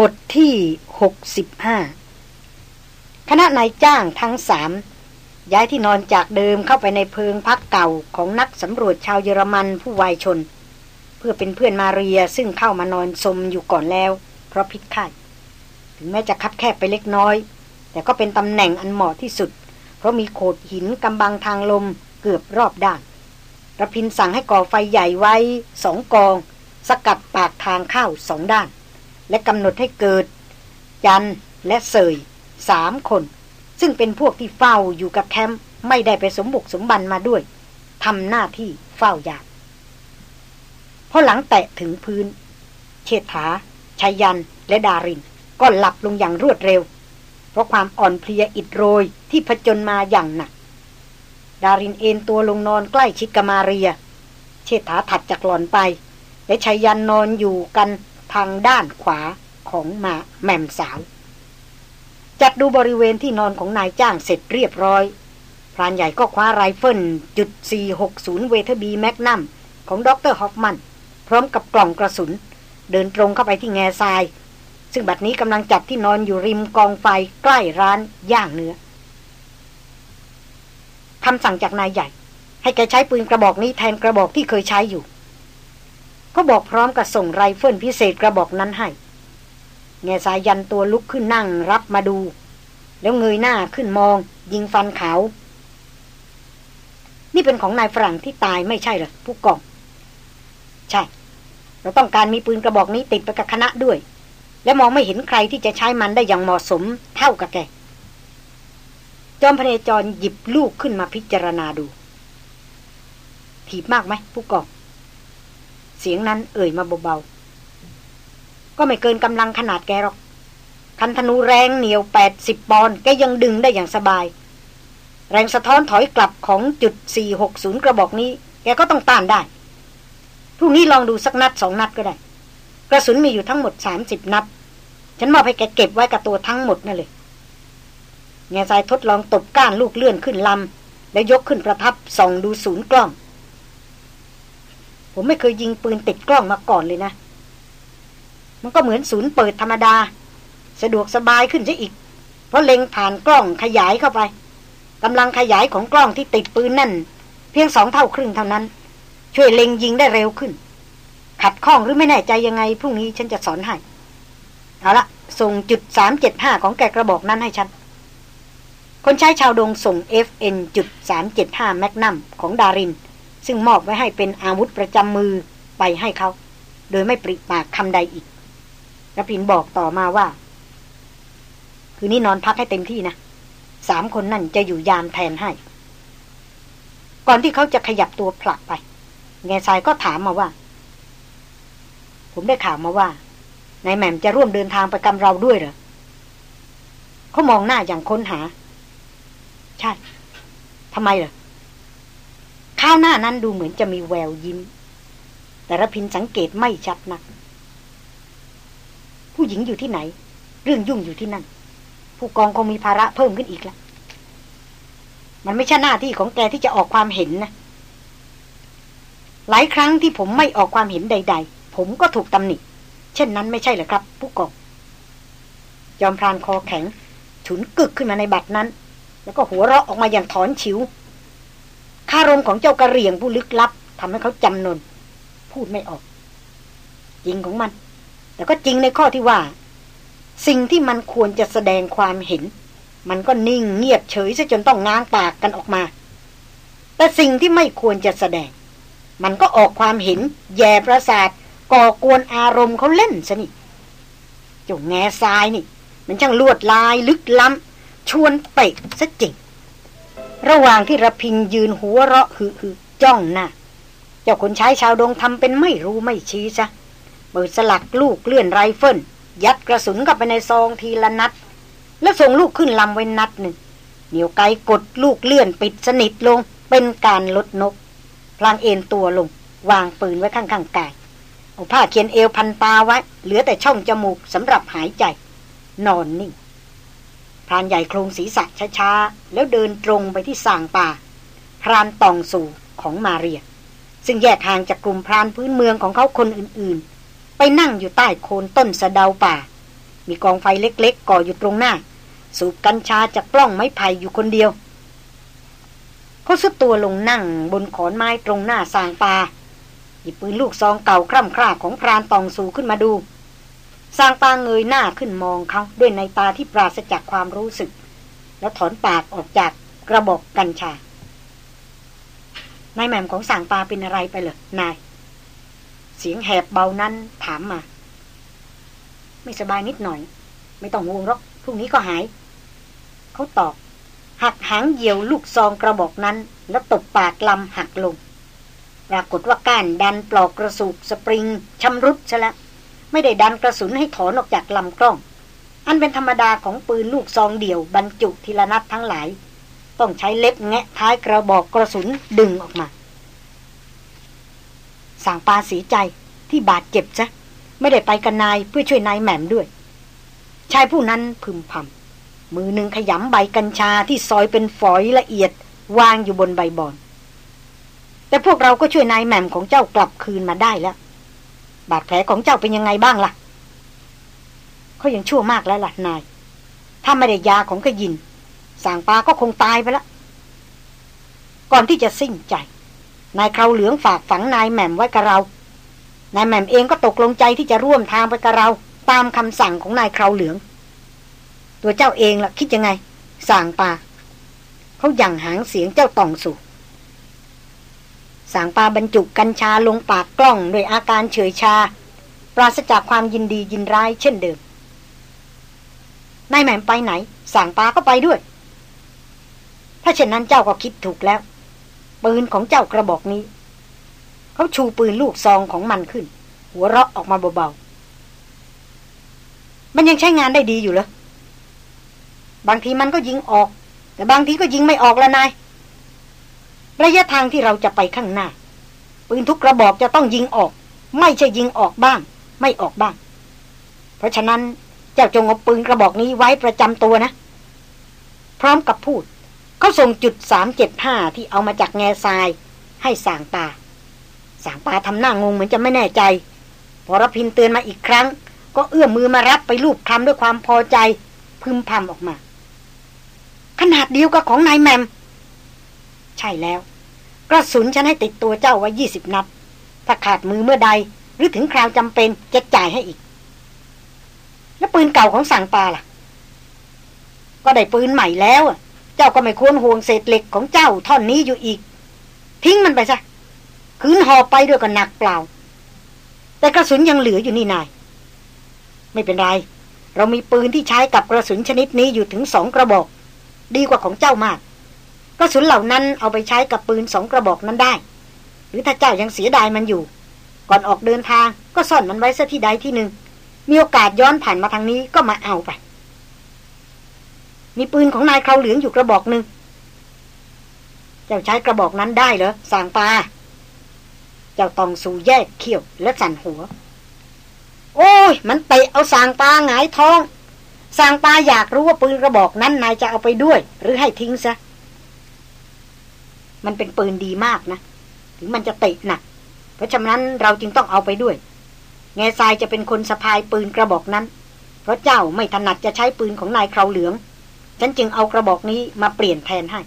บทที่ 65 คณะนายจ้างทั้งสามย้ายที่นอนจากเดิมเข้าไปในเพิงพักเก่าของนักสำรวจชาวเยอรมันผู้วายชน เพื่อเป็นเพื่อนมาเรียซึ่งเข้ามานอนสมอยู่ก่อนแล้ว เพราะพิษไข้ถึงแม้จะคับแคบไปเล็กน้อย แต่ก็เป็นตำแหน่งอันเหมาะที่สุด เพราะมีโขดหินกำบังทางลมเกือบรอบด้านระพินสั่งให้ก่อไฟใหญ่ไว้สองกอง สกัดปากทางเข้าสองด้าน และกำหนดให้เกิดจันและเสยสามคน ซึ่งเป็นพวกที่เฝ้าอยู่กับแคมป์ไม่ได้ไปสมบุกสมบันมาด้วยทำหน้าที่เฝ้ายามพอหลังแตะถึงพื้น เชษฐาชัยยันและดาริน ก็หลับลงอย่างรวดเร็ว เพราะความอ่อนเพลียอิดโรยที่ผจญมาอย่างหนัก ดารินเอนตัวลงนอนใกล้ชิดกับมาเรีย เชษฐาถัดจากหล่อนไป และไชยยันต์นอนอยู่กัน ทางด้านขวาของมาแหม่มสาว จัดดูบริเวณที่นอนของนายจ้างเสร็จเรียบร้อย พรานใหญ่ก็คว้าไรเฟิลจุด460 Weatherby Magnum ของดร.ฮอฟมัน พร้อมกับกล่องกระสุน เดินตรงเข้าไปที่แง่ทราย ซึ่งบัดนี้กำลังจัดที่นอนอยู่ริมกองไฟใกล้ร้านย่างเนื้อคำสั่งจากนายใหญ่ ให้แกใช้ปืนกระบอกนี้แทนกระบอกที่เคยใช้อยู่ ก็บอกพร้อมกับส่งไรเฟิลพิเศษกระบอกนั้นให้แงซายยันตัวลุกขึ้นนั่งรับมาดู แล้วเงยหน้าขึ้นมอง ยิงฟันขาว นี่เป็นของนายฝรั่งที่ตายไม่ใช่หรอผู้กอง ใช่ เราต้องการมีปืนกระบอกนี้ติดไปกับคณะด้วย และมองไม่เห็นใครที่จะใช้มันได้อย่างเหมาะสมเท่ากับแก จอมพเนจรหยิบลูกขึ้นมาพิจารณาดูถีบมากไหมผู้กอง สียงนั้นเอ่ยมาเบาๆ ก็ไม่เกินกำลังขนาดแกหรอก คันธนูแรงเหนียวแปดสิบปอนแกยังดึงได้อย่างสบาย แรงสะท้อนถอยกลับของจุดสี่หกศูนย์กระบอกนี้ แกก็ต้องต้านได้ พรุ่งนี้ลองดูสักนัดสองนัดก็ได้ กระสุนมีอยู่ทั้งหมดสามสิบนัด ฉันมอบให้แกเก็บไว้กับตัวทั้งหมดนั่นเลยแง่ทรายทดลองตบก้านลูกเลื่อนขึ้นลำแล้วยกขึ้นประทับส่องดูศูนย์กล้อง ผมไม่เคยยิงปืนติดกล้องมาก่อนเลยนะ มันก็เหมือนศูนย์เปิดธรรมดา สะดวกสบายขึ้นซะอีก เพราะเล็งผ่านกล้องขยายเข้าไปกำลังขยายของกล้องที่ติดปืนนั่น เพียงสองเท่าครึ่งเท่านั้น ช่วยเล็งยิงได้เร็วขึ้น ขัดข้องหรือไม่แน่ใจยังไงพรุ่งนี้ฉันจะสอนให้เอาละส่งจุดสามเจ็ดห้าของแกกระบอกนั้นให้ฉันคนใช้ชาวดงส่ง FN จุดสามเจ็ดห้าแมกนัมของดาริน ซึ่งมอบไว้ให้เป็นอาวุธประจำมือไปให้เขา โดยไม่ปริปากคำใดอีกรพินบอกต่อมาว่า คืนนี้นอนพักให้เต็มที่นะสามคนนั่นจะอยู่ยามแทนให้ ก่อนที่เขาจะขยับตัวผลักไป แง่ทรายก็ถามมาว่า ผมได้ข่าวมาว่านายแหม่มจะร่วมเดินทางไปกับเราด้วยเหรอเขามองหน้าอย่างค้นหา ใช่ทำไมเหรอาวหน้านั้นดูเหมือนจะมีแววยิ้ม แต่ระพินสังเกตไม่ชัดนัก ผู้หญิงอยู่ที่ไหน เรื่องยุ่งอยู่ที่นั่น ผู้กองคงมีภาระเพิ่มขึ้นอีกแล้วมันไม่ใช่หน้าที่ของแกที่จะออกความเห็นนะ หลายครั้งที่ผมไม่ออกความเห็นใด ๆ ผมก็ถูกตำหนิ เช่นนั้นไม่ใช่เหรอครับ ผู้กอง ยอมพรานคอแข็ง ฉุนกึกขึ้นมาในบัตรนั้น แล้วก็หัวเราะออกมาอย่างถอนฉิว คารมของเจ้ากระเรียงผู้ลึกลับทำให้เขาจำนน พูดไม่ออก จริงของมัน แต่ก็จริงในข้อที่ว่า สิ่งที่มันควรจะแสดงความเห็น มันก็นิ่งเงียบเฉยซะจนต้องง้างปากกันออกมา แต่สิ่งที่ไม่ควรจะแสดง มันก็ออกความเห็น แย่ประสาทก่อกวนอารมณ์เขาเล่นซะนี่จงแง่ทรายนี่ มันช่างลวดลายลึกล้ำชวนเปะซะจริง ระหว่างที่ระพินยืนหัวเราะหือหือจ้องหน้าเจ้าคนใช้ชาวดงทำเป็นไม่รู้ไม่ชี้ซะเปิดสลักลูกเลื่อนไรเฟิลยัดกระสุนเข้าไปในซองทีละนัด แล้วส่งลูกขึ้นลำไว้นัดหนึ่งเหนียวไกกดลูกเลื่อนปิดสนิทลงเป็นการลดนก พลางเอ็นตัวลง วางปืนไว้ข้างๆกายเอาผ้าเขียนเอวพันตาไว้ เหลือแต่ช่องจมูกสำหรับหายใจ นอนนิ่ง พรานใหญ่โครงศีรษะช้าๆ แล้วเดินตรงไปที่ส่างป่า พรานตองสู่ของมาเรีย ซึ่งแยกห่างจากกลุ่มพรานพื้นเมืองของเขาคนอื่นๆ ไปนั่งอยู่ใต้โคนต้นสะเดาป่า มีกองไฟเล็กๆ ก่ออยู่ตรงหน้า สูบกัญชาจากกล้องไม้ไผ่อยู่คนเดียว เขาสุดตัวลงนั่งบนขอนไม้ตรงหน้าสางปาหยิบปืนลูกซองเก่าคร่ำคร่าของพรานตองสูขึ้นมาดู สางปาเงยหน้าขึ้นมองเขาด้วยในตาที่ปราศจากความรู้สึก แล้วถอนปากออกจากกระบอกกัญชานายแหม่มของสางปาเป็นอะไรไปเหรอนาย เสียงแหบเบานั้นถามมา ไม่สบายนิดหน่อย ไม่ต้องห่วงหรอกพรุ่งนี้ก็หาย เขาตอบ หักหางเหยี่ยวลูกซองกระบอกนั้น แล้วตบปากลำหักลง ปรากฏว่าก้านดันปลอกกระสุกสปริงชำรุดซะแล้ว ไม่ได้ดันกระสุนให้ถอนออกจากลำกล้อง อันเป็นธรรมดาของปืนลูกซองเดี่ยวบรรจุทีละนัดทั้งหลาย ต้องใช้เล็บแงะท้ายกระบอกกระสุนดึงออกมา สั่งปาสีใจที่บาดเจ็บซะไม่ได้ไปกันนายเพื่อช่วยนายแหม่มด้วย ชายผู้นั้นพึมพำมือหนึ่งขยำใบกัญชาที่ซอยเป็นฝอยละเอียดวางอยู่บนใบบอน แต่พวกเราก็ช่วยนายแหม่มของเจ้ากลับคืนมาได้แล้ว บาดแผลของเจ้าเป็นยังไงบ้างล่ะเขายังชั่วมากแล้วล่ะนาย ถ้าไม่ได้ยาของขยินสางปาก็คงตายไปแล้วก่อนที่จะสิ้นใจ นายคราวเหลืองฝากฝังนายแหม่มไว้กับเรา นายแหม่มเองก็ตกลงใจที่จะร่วมทางไปกับเรา ตามคำสั่งของนายคราวเหลือง ตัวเจ้าเองล่ะคิดยังไงสั่งปาเขาหยั่งหางเสียงเจ้าตองสู่ สางปาบรรจุกัญชาลงปากกล้องโดยอาการเฉยชา ปราศจากความยินดียินร้ายเช่นเดิมนายแหม่มไปไหน สางปาก็ไปด้วย ถ้าเช่นนั้นเจ้าก็คิดถูกแล้วปืนของเจ้ากระบอกนี้ เขาชูปืนลูกซองของมันขึ้น หัวเราะออกมาเบาๆ มันยังใช้งานได้ดีอยู่เหรอบางทีมันก็ยิงออก แต่บางทีก็ยิงไม่ออกแล้วนาย ระยะทางที่เราจะไปข้างหน้า ปืนทุกกระบอกจะต้องยิงออก ไม่ใช่ยิงออกบ้าง ไม่ออกบ้าง เพราะฉะนั้นเจ้าจงเอาปืนกระบอกนี้ไว้ประจำตัวนะ พร้อมกับพูดเขาส่งจุดสามเจ็ดห้าที่เอามาจากแง่ทราย ให้สางตา สางตาทำหน้างงเหมือนจะไม่แน่ใจ พอรพินเตือนมาอีกครั้ง ก็เอื้อมมือมารับไปรูปคำด้วยความพอใจ พึมพำออกมา ขนาดเดียวกับของนายแมม ใช่แล้ว กระสุนฉันให้ติดตัวเจ้าไว้ยี่สิบนัด ถ้าขาดมือเมื่อใด หรือถึงคราวจำเป็นจะจ่ายให้อีก แล้วปืนเก่าของสั่งปาล่ะ ก็ได้ปืนใหม่แล้วเจ้าก็ไม่ควรห่วงเศษเหล็กของเจ้าท่อนนี้อยู่อีก ทิ้งมันไปซะคืนหอบไปด้วยกันหนักเปล่า แต่กระสุนยังเหลืออยู่นี่นาย ไม่เป็นไร เรามีปืนที่ใช้กับกระสุนชนิดนี้อยู่ถึงสองกระบอก ดีกว่าของเจ้ามาก กระสุนเหล่านั้นเอาไปใช้กับปืนสองกระบอกนั้นได้ หรือถ้าเจ้ายังเสียดายมันอยู่ ก่อนออกเดินทางก็ซ่อนมันไว้ซะที่ใดที่หนึ่ง มีโอกาสย้อนผ่านมาทางนี้ก็มาเอาไป มีปืนของนายเขาเหลืองอยู่กระบอกหนึ่ง เจ้าใช้กระบอกนั้นได้เหรอสางปา เจ้าตองสู่แยกเขี้ยวและสั่นหัว โอ้ย มันเตะเอาสางปาหงายท้องสางปาอยากรู้ว่าปืนกระบอกนั้นนายจะเอาไปด้วย หรือให้ทิ้งซะ มันเป็นปืนดีมากนะ ถึงมันจะเตะหนัก เพราะฉะนั้นเราจึงต้องเอาไปด้วย แง่ทรายจะเป็นคนสะพายปืนกระบอกนั้น เพราะเจ้าไม่ถนัดจะใช้ปืนของนายคราวเหลือง ฉันจึงเอากระบอกนี้มาเปลี่ยนแทนให้